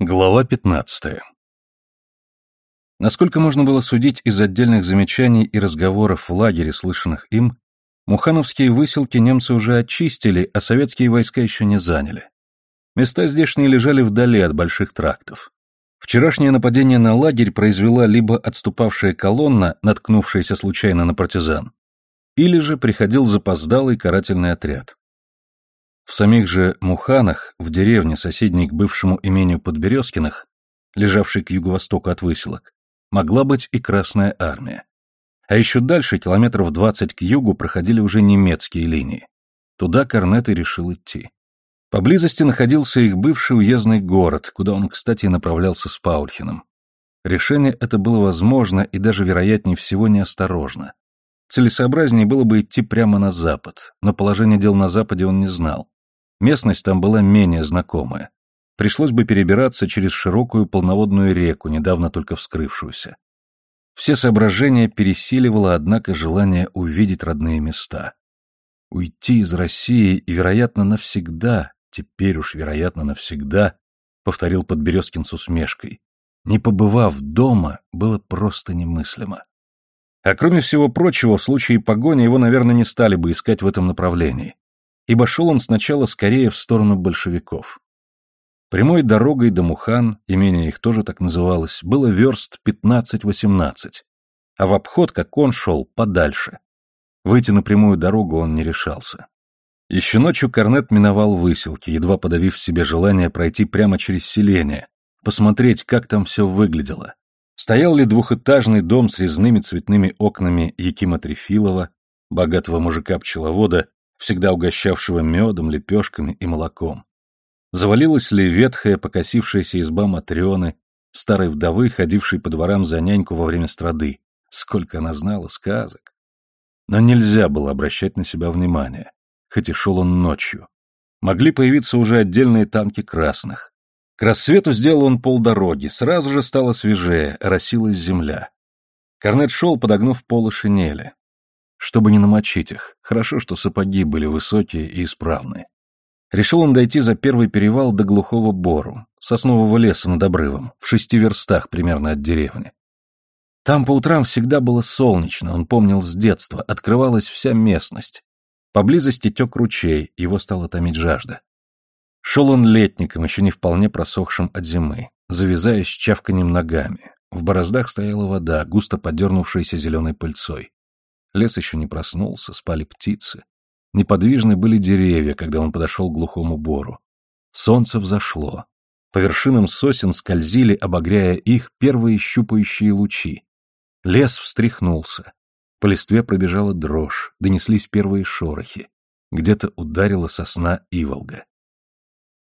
Глава 15. Насколько можно было судить из отдельных замечаний и разговоров в лагере, слышанных им, мухановские выселки немцы уже очистили, а советские войска еще не заняли. Места здешние лежали вдали от больших трактов. Вчерашнее нападение на лагерь произвела либо отступавшая колонна, наткнувшаяся случайно на партизан, или же приходил запоздалый карательный отряд. В самих же Муханах, в деревне, соседней к бывшему имению Подберезкиных, лежавшей к юго-востоку от выселок, могла быть и Красная Армия. А еще дальше, километров двадцать к югу, проходили уже немецкие линии. Туда Корнет и решил идти. Поблизости находился их бывший уездный город, куда он, кстати, направлялся с Паульхиным. Решение это было возможно и даже, вероятнее всего, неосторожно. Целесообразнее было бы идти прямо на запад, но положение дел на западе он не знал. Местность там была менее знакомая. Пришлось бы перебираться через широкую полноводную реку, недавно только вскрывшуюся. Все соображения пересиливало, однако, желание увидеть родные места. Уйти из России и, вероятно, навсегда, теперь уж, вероятно, навсегда, повторил Подберезкин с усмешкой, не побывав дома, было просто немыслимо. А кроме всего прочего, в случае погони его, наверное, не стали бы искать в этом направлении ибо шел он сначала скорее в сторону большевиков. Прямой дорогой до Мухан, имение их тоже так называлось, было верст 15-18, а в обход, как он шел, подальше. Выйти на прямую дорогу он не решался. Еще ночью Корнет миновал выселки, едва подавив в себе желание пройти прямо через селение, посмотреть, как там все выглядело. Стоял ли двухэтажный дом с резными цветными окнами Якима Трефилова, богатого мужика-пчеловода, всегда угощавшего медом, лепешками и молоком. Завалилась ли ветхая, покосившаяся изба Матрёны, старой вдовы, ходившей по дворам за няньку во время страды. Сколько она знала сказок. Но нельзя было обращать на себя внимание, хоть и шел он ночью. Могли появиться уже отдельные танки красных. К рассвету сделал он полдороги, сразу же стало свежее, росилась земля. Корнет шел, подогнув полы шинели чтобы не намочить их. Хорошо, что сапоги были высокие и исправные. Решил он дойти за первый перевал до глухого бору, соснового леса над обрывом, в шести верстах примерно от деревни. Там по утрам всегда было солнечно, он помнил с детства, открывалась вся местность. Поблизости тек ручей, его стала томить жажда. Шел он летником, еще не вполне просохшим от зимы, завязаясь чавканем ногами. В бороздах стояла вода, густо подернувшаяся зеленой пыльцой. Лес еще не проснулся, спали птицы. Неподвижны были деревья, когда он подошел к глухому бору. Солнце взошло. По вершинам сосен скользили, обогряя их, первые щупающие лучи. Лес встряхнулся. По листве пробежала дрожь, донеслись первые шорохи. Где-то ударила сосна иволга.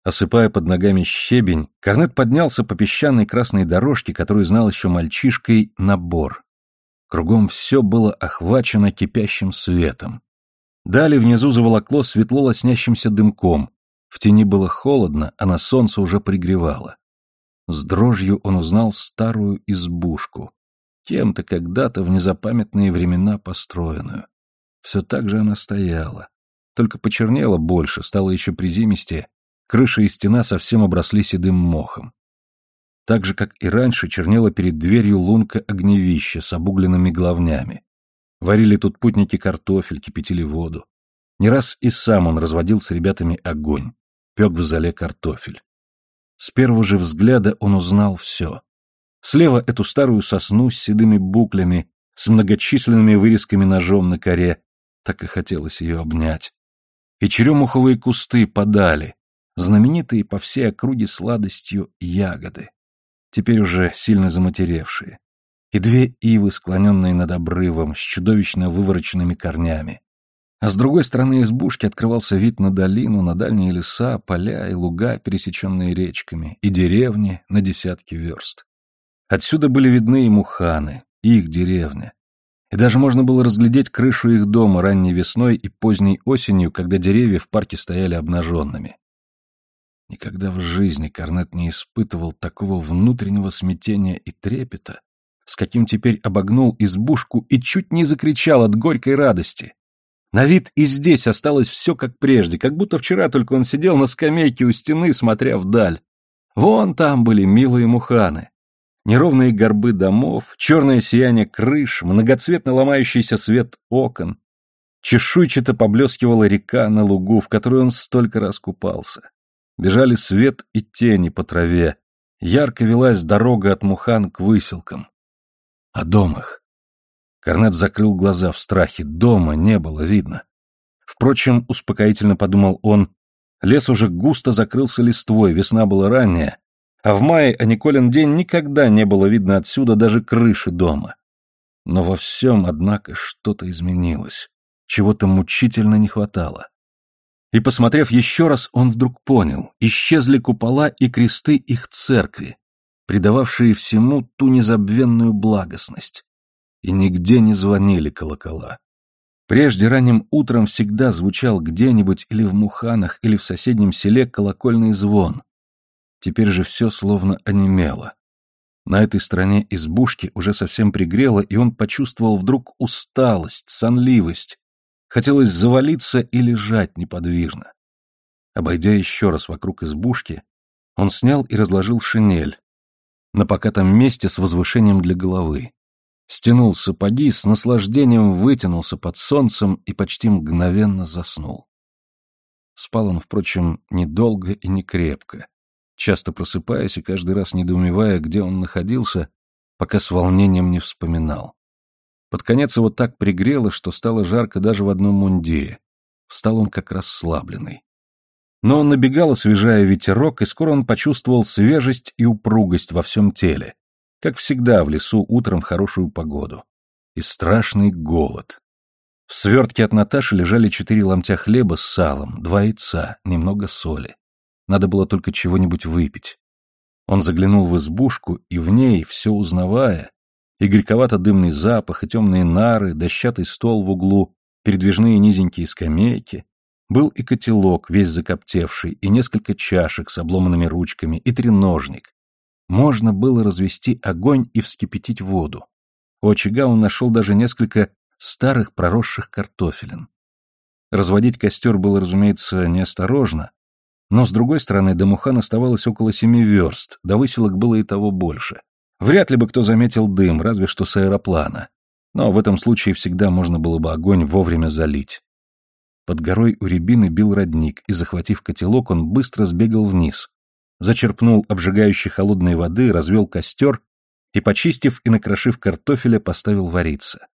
Осыпая под ногами щебень, Корнет поднялся по песчаной красной дорожке, которую знал еще мальчишкой, на бор. Кругом все было охвачено кипящим светом. Далее внизу заволокло светло лоснящимся дымком. В тени было холодно, а на солнце уже пригревало. С дрожью он узнал старую избушку, кем-то когда-то в незапамятные времена построенную. Все так же она стояла, только почернела больше, стала еще приземистее, крыша и стена совсем обросли седым мохом. Так же, как и раньше, чернела перед дверью лунка огневища с обугленными главнями. Варили тут путники картофель, кипятили воду. Не раз и сам он разводил с ребятами огонь, пек в зале картофель. С первого же взгляда он узнал все. Слева эту старую сосну с седыми буклями, с многочисленными вырезками ножом на коре, так и хотелось ее обнять. И черемуховые кусты подали, знаменитые по всей округе сладостью ягоды теперь уже сильно заматеревшие, и две ивы, склоненные над обрывом, с чудовищно вывороченными корнями. А с другой стороны избушки открывался вид на долину, на дальние леса, поля и луга, пересеченные речками, и деревни на десятки верст. Отсюда были видны и муханы, и их деревня. И даже можно было разглядеть крышу их дома ранней весной и поздней осенью, когда деревья в парке стояли обнаженными. Никогда в жизни Корнет не испытывал такого внутреннего смятения и трепета, с каким теперь обогнул избушку и чуть не закричал от горькой радости. На вид и здесь осталось все как прежде, как будто вчера только он сидел на скамейке у стены, смотря вдаль. Вон там были милые муханы. Неровные горбы домов, черное сияние крыш, многоцветно ломающийся свет окон. Чешуйчато поблескивала река на лугу, в которой он столько раз купался. Бежали свет и тени по траве. Ярко велась дорога от Мухан к выселкам. А дом их? Корнет закрыл глаза в страхе. Дома не было видно. Впрочем, успокоительно подумал он, лес уже густо закрылся листвой, весна была ранняя, а в мае, а Николин день, никогда не было видно отсюда даже крыши дома. Но во всем, однако, что-то изменилось, чего-то мучительно не хватало. И, посмотрев еще раз, он вдруг понял, исчезли купола и кресты их церкви, придававшие всему ту незабвенную благостность. И нигде не звонили колокола. Прежде ранним утром всегда звучал где-нибудь или в Муханах, или в соседнем селе колокольный звон. Теперь же все словно онемело. На этой стороне избушки уже совсем пригрело, и он почувствовал вдруг усталость, сонливость. Хотелось завалиться и лежать неподвижно. Обойдя еще раз вокруг избушки, он снял и разложил шинель на покатом месте с возвышением для головы стянул сапоги, с наслаждением вытянулся под солнцем и почти мгновенно заснул. Спал он, впрочем, недолго и не крепко, часто просыпаясь и каждый раз недоумевая, где он находился, пока с волнением не вспоминал. Под конец его так пригрело, что стало жарко даже в одном мундире. Встал он как расслабленный. Но он набегал, освежая ветерок, и скоро он почувствовал свежесть и упругость во всем теле, как всегда в лесу утром в хорошую погоду. И страшный голод. В свертке от Наташи лежали четыре ломтя хлеба с салом, два яйца, немного соли. Надо было только чего-нибудь выпить. Он заглянул в избушку, и в ней, все узнавая, и горьковато-дымный запах, и темные нары, дощатый стол в углу, передвижные низенькие скамейки, был и котелок, весь закоптевший, и несколько чашек с обломанными ручками, и треножник, можно было развести огонь и вскипятить воду. У очага он нашел даже несколько старых проросших картофелин. Разводить костер было, разумеется, неосторожно, но, с другой стороны, до Мухан оставалось около семи верст, до выселок было и того больше. Вряд ли бы кто заметил дым, разве что с аэроплана. Но в этом случае всегда можно было бы огонь вовремя залить. Под горой у рябины бил родник, и, захватив котелок, он быстро сбегал вниз, зачерпнул обжигающей холодной воды, развел костер и, почистив и накрошив картофеля, поставил вариться.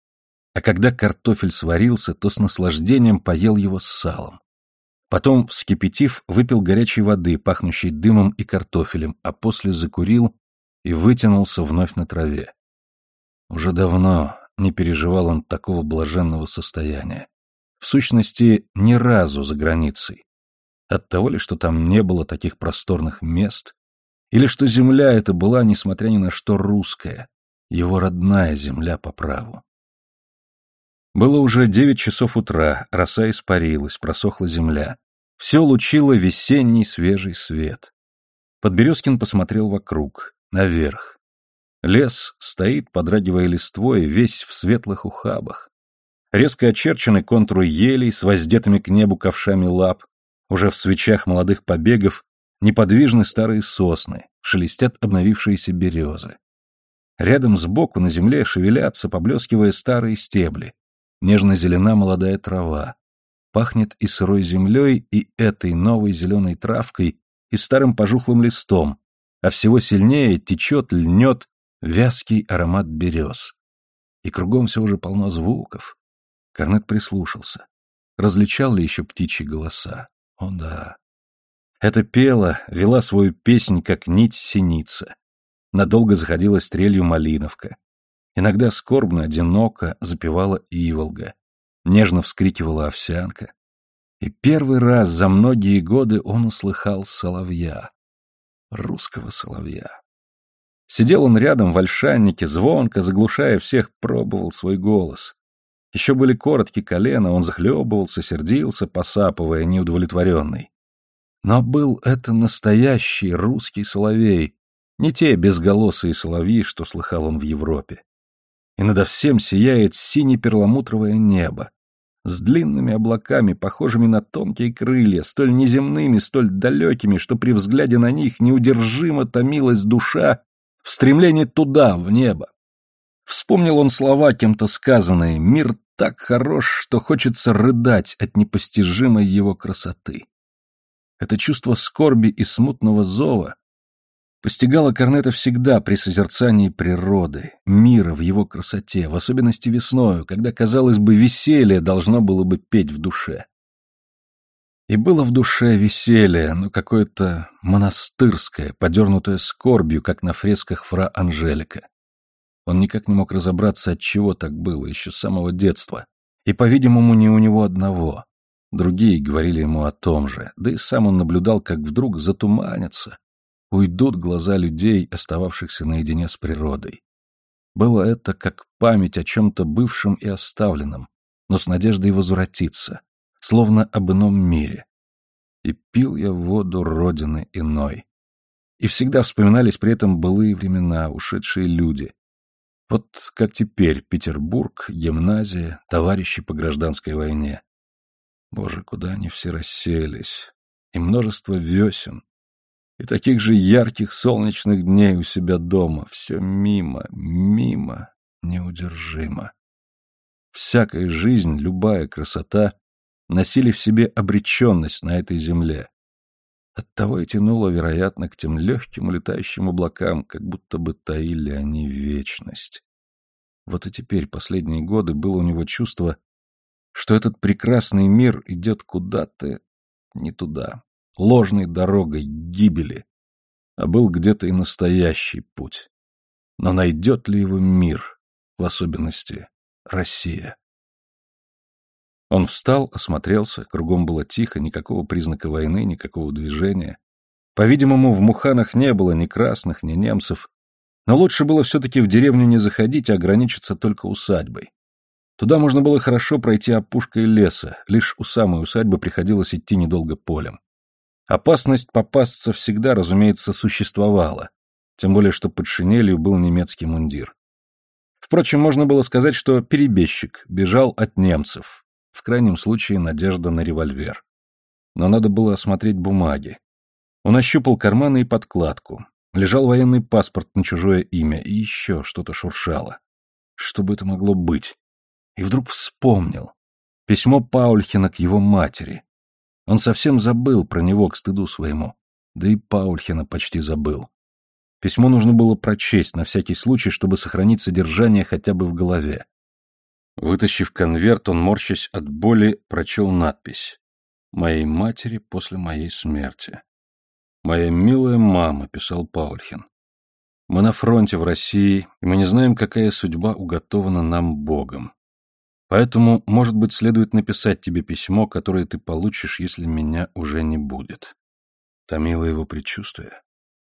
А когда картофель сварился, то с наслаждением поел его с салом. Потом, вскипятив, выпил горячей воды, пахнущей дымом и картофелем, а после закурил и вытянулся вновь на траве. Уже давно не переживал он такого блаженного состояния. В сущности, ни разу за границей. От того ли, что там не было таких просторных мест, или что земля эта была, несмотря ни на что, русская, его родная земля по праву. Было уже девять часов утра, роса испарилась, просохла земля. Все лучило весенний свежий свет. Подберезкин посмотрел вокруг, наверх. Лес стоит, подрагивая листвой, весь в светлых ухабах. Резко очерчены контуры елей с воздетыми к небу ковшами лап, уже в свечах молодых побегов неподвижны старые сосны, шелестят обновившиеся березы. Рядом сбоку на земле шевелятся, поблескивая старые стебли. Нежно-зелена молодая трава. Пахнет и сырой землей, и этой новой зеленой травкой, и старым пожухлым листом, а всего сильнее течет, льнет вязкий аромат берез. И кругом все уже полно звуков. Корнет прислушался. Различал ли еще птичьи голоса? О да. Эта пела, вела свою песнь, как нить синица. Надолго заходила стрелью малиновка. Иногда скорбно, одиноко запевала иволга. Нежно вскрикивала овсянка. И первый раз за многие годы он услыхал соловья. Русского соловья. Сидел он рядом в ольшаннике, звонко, заглушая всех, пробовал свой голос. Еще были короткие колена, он захлебывался, сердился, посапывая, неудовлетворенный. Но был это настоящий русский соловей, не те безголосые соловьи, что слыхал он в Европе. И надо всем сияет сине-перламутровое небо. С длинными облаками, похожими на тонкие крылья, столь неземными, столь далекими, что при взгляде на них неудержимо томилась душа в стремлении туда, в небо. Вспомнил он слова кем-то сказанные «Мир так хорош, что хочется рыдать от непостижимой его красоты». Это чувство скорби и смутного зова постигало Корнета всегда при созерцании природы, мира в его красоте, в особенности весною, когда, казалось бы, веселье должно было бы петь в душе. И было в душе веселье, но какое-то монастырское, подернутое скорбью, как на фресках фра Анжелика. Он никак не мог разобраться, от чего так было, еще с самого детства. И, по-видимому, не у него одного. Другие говорили ему о том же, да и сам он наблюдал, как вдруг затуманятся, уйдут глаза людей, остававшихся наедине с природой. Было это как память о чем-то бывшем и оставленном, но с надеждой возвратиться, словно об ином мире. И пил я воду родины иной. И всегда вспоминались при этом былые времена, ушедшие люди. Вот как теперь Петербург, гимназия, товарищи по гражданской войне. Боже, куда они все расселись. И множество весен. И таких же ярких солнечных дней у себя дома. Все мимо, мимо, неудержимо. Всякая жизнь, любая красота носили в себе обреченность на этой земле. Оттого и тянуло, вероятно, к тем легким улетающим облакам, как будто бы таили они вечность. Вот и теперь, последние годы, было у него чувство, что этот прекрасный мир идет куда-то не туда, ложной дорогой гибели, а был где-то и настоящий путь. Но найдет ли его мир, в особенности Россия? Он встал, осмотрелся, кругом было тихо, никакого признака войны, никакого движения. По-видимому, в Муханах не было ни красных, ни немцев, но лучше было все-таки в деревню не заходить, а ограничиться только усадьбой. Туда можно было хорошо пройти опушкой леса, лишь у самой усадьбы приходилось идти недолго полем. Опасность попасться всегда, разумеется, существовала, тем более что под шинелью был немецкий мундир. Впрочем, можно было сказать, что перебежчик бежал от немцев, в крайнем случае надежда на револьвер. Но надо было осмотреть бумаги. Он ощупал карманы и подкладку. Лежал военный паспорт на чужое имя, и еще что-то шуршало. Что бы это могло быть? И вдруг вспомнил. Письмо Паульхина к его матери. Он совсем забыл про него к стыду своему. Да и Паульхина почти забыл. Письмо нужно было прочесть на всякий случай, чтобы сохранить содержание хотя бы в голове. Вытащив конверт, он, морщась от боли, прочел надпись. «Моей матери после моей смерти». «Моя милая мама», — писал Паульхин. «Мы на фронте в России, и мы не знаем, какая судьба уготована нам Богом. Поэтому, может быть, следует написать тебе письмо, которое ты получишь, если меня уже не будет». Томило его предчувствие.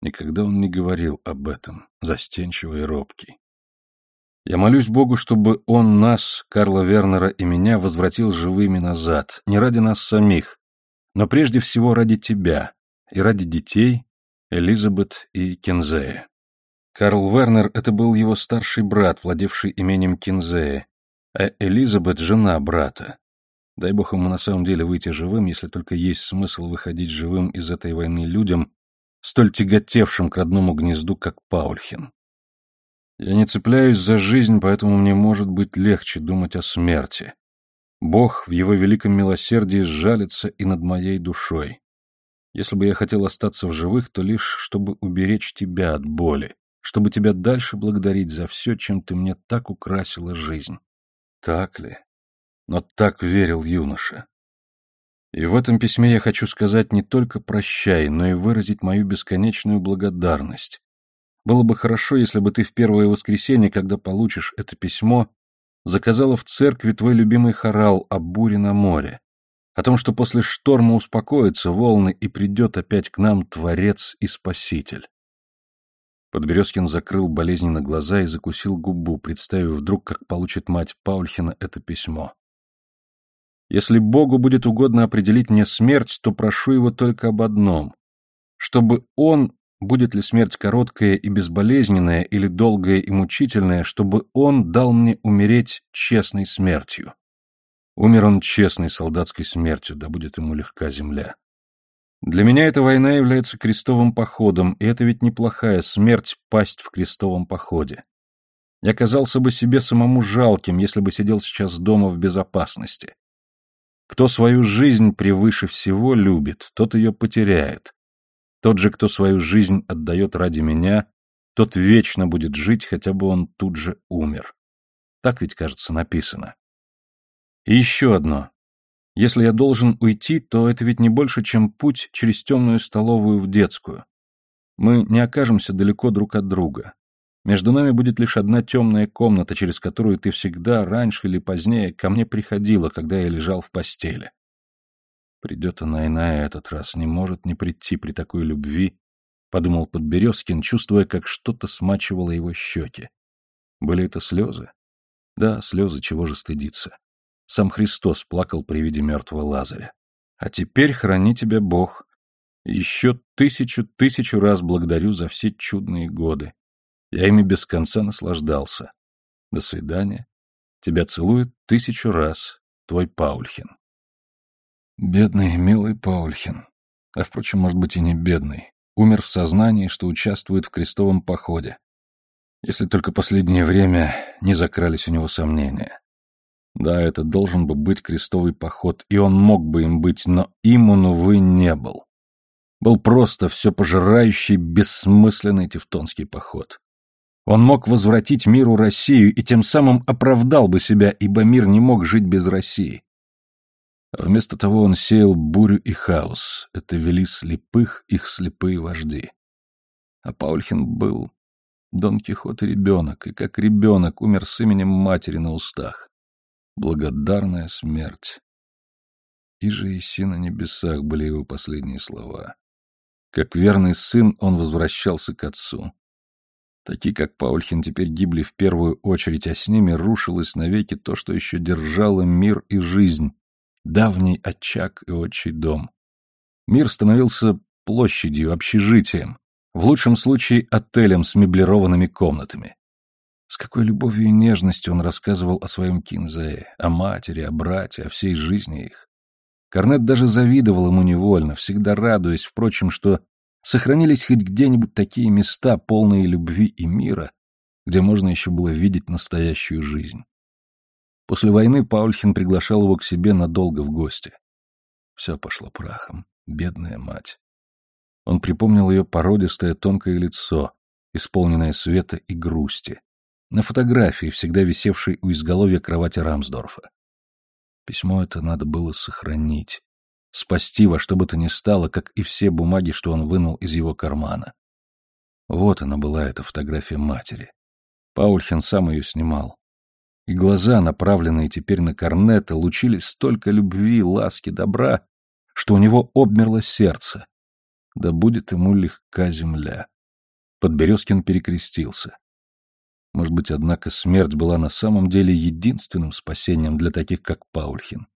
Никогда он не говорил об этом, застенчивый и робкий. Я молюсь Богу, чтобы Он нас, Карла Вернера и меня, возвратил живыми назад, не ради нас самих, но прежде всего ради тебя и ради детей, Элизабет и Кинзея. Карл Вернер — это был его старший брат, владевший именем Кинзея, а Элизабет — жена брата. Дай бог ему на самом деле выйти живым, если только есть смысл выходить живым из этой войны людям, столь тяготевшим к родному гнезду, как Паульхин. Я не цепляюсь за жизнь, поэтому мне может быть легче думать о смерти. Бог в его великом милосердии сжалится и над моей душой. Если бы я хотел остаться в живых, то лишь чтобы уберечь тебя от боли, чтобы тебя дальше благодарить за все, чем ты мне так украсила жизнь. Так ли? Но так верил юноша. И в этом письме я хочу сказать не только прощай, но и выразить мою бесконечную благодарность было бы хорошо, если бы ты в первое воскресенье, когда получишь это письмо, заказала в церкви твой любимый хорал о буре на море, о том, что после шторма успокоятся волны и придет опять к нам Творец и Спаситель. Подберезкин закрыл болезненно глаза и закусил губу, представив вдруг, как получит мать Паульхина это письмо. «Если Богу будет угодно определить мне смерть, то прошу его только об одном — чтобы он будет ли смерть короткая и безболезненная или долгая и мучительная, чтобы он дал мне умереть честной смертью. Умер он честной солдатской смертью, да будет ему легка земля. Для меня эта война является крестовым походом, и это ведь неплохая смерть пасть в крестовом походе. Я казался бы себе самому жалким, если бы сидел сейчас дома в безопасности. Кто свою жизнь превыше всего любит, тот ее потеряет. Тот же, кто свою жизнь отдает ради меня, тот вечно будет жить, хотя бы он тут же умер. Так ведь, кажется, написано. И еще одно. Если я должен уйти, то это ведь не больше, чем путь через темную столовую в детскую. Мы не окажемся далеко друг от друга. Между нами будет лишь одна темная комната, через которую ты всегда, раньше или позднее, ко мне приходила, когда я лежал в постели. Придет она и на этот раз, не может не прийти при такой любви, — подумал Подберезкин, чувствуя, как что-то смачивало его щеки. Были это слезы? Да, слезы, чего же стыдиться. Сам Христос плакал при виде мертвого Лазаря. А теперь храни тебя Бог. Еще тысячу-тысячу раз благодарю за все чудные годы. Я ими без конца наслаждался. До свидания. Тебя целует тысячу раз. Твой Паульхин. Бедный, милый Паульхин. А, впрочем, может быть, и не бедный. Умер в сознании, что участвует в крестовом походе. Если только последнее время не закрались у него сомнения. Да, это должен бы быть крестовый поход, и он мог бы им быть, но им он, увы, не был. Был просто все пожирающий, бессмысленный тевтонский поход. Он мог возвратить миру Россию и тем самым оправдал бы себя, ибо мир не мог жить без России. А вместо того он сеял бурю и хаос. Это вели слепых их слепые вожди. А Паульхин был Дон Кихот ребенок, и как ребенок умер с именем матери на устах. Благодарная смерть. И же и си на небесах были его последние слова. Как верный сын он возвращался к отцу. Такие, как Паульхин, теперь гибли в первую очередь, а с ними рушилось навеки то, что еще держало мир и жизнь, давний очаг и отчий дом. Мир становился площадью, общежитием, в лучшем случае отелем с меблированными комнатами. С какой любовью и нежностью он рассказывал о своем Кинзее, о матери, о брате, о всей жизни их. Корнет даже завидовал ему невольно, всегда радуясь, впрочем, что Сохранились хоть где-нибудь такие места, полные любви и мира, где можно еще было видеть настоящую жизнь. После войны Паульхин приглашал его к себе надолго в гости. Все пошло прахом. Бедная мать. Он припомнил ее породистое тонкое лицо, исполненное света и грусти, на фотографии, всегда висевшей у изголовья кровати Рамсдорфа. Письмо это надо было сохранить, Спасти во что бы то ни стало, как и все бумаги, что он вынул из его кармана. Вот она была, эта фотография матери. Паульхен сам ее снимал. И глаза, направленные теперь на Корнета, лучились столько любви, ласки, добра, что у него обмерло сердце. Да будет ему легка земля. Подберезкин перекрестился. Может быть, однако, смерть была на самом деле единственным спасением для таких, как Паульхин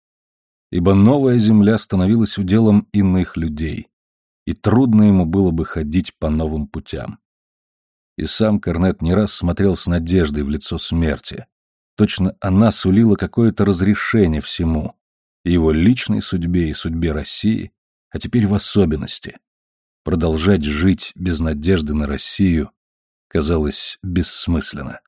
ибо новая земля становилась уделом иных людей, и трудно ему было бы ходить по новым путям. И сам Корнет не раз смотрел с надеждой в лицо смерти. Точно она сулила какое-то разрешение всему, и его личной судьбе и судьбе России, а теперь в особенности. Продолжать жить без надежды на Россию казалось бессмысленно.